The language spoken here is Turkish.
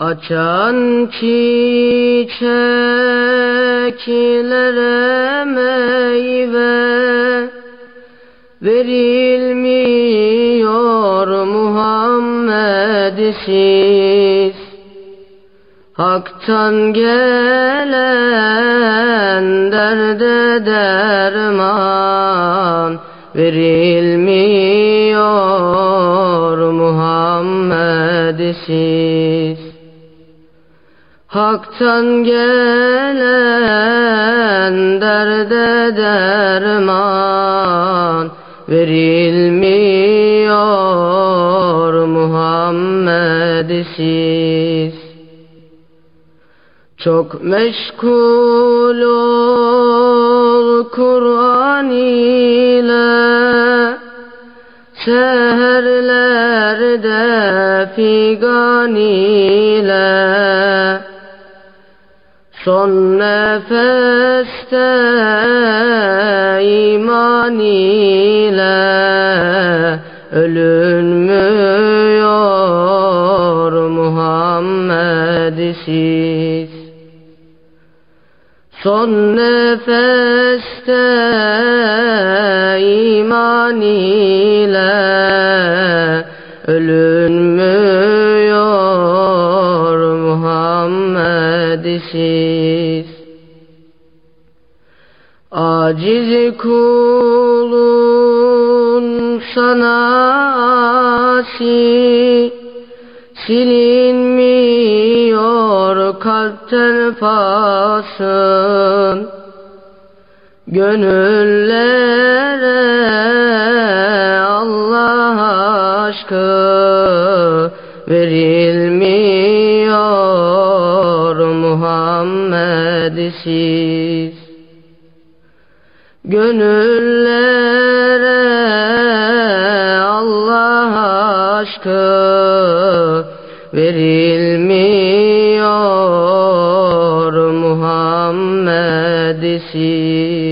Açan çiçeklere meyve Verilmiyor Muhammed'siz Hak'tan gelen derde derman Verilmiyor Muhammed'siz Hak'tan gelen derde derman verilmiyor Muhammed'siz. Çok meşgul ol Kur'an ile Seherlerde figan ile Son nefeste iman ile ölünmüyor Muhammed'siz. Son nefeste iman ile ölünmüyor Muhammed'siz. Aciz kulun sana asi Silinmiyor kalpten fasın Gönüllere Allah aşkı verilmiyor Muhammed'siz Gönüllere Allah aşkı verilmiyor Muhammed isim.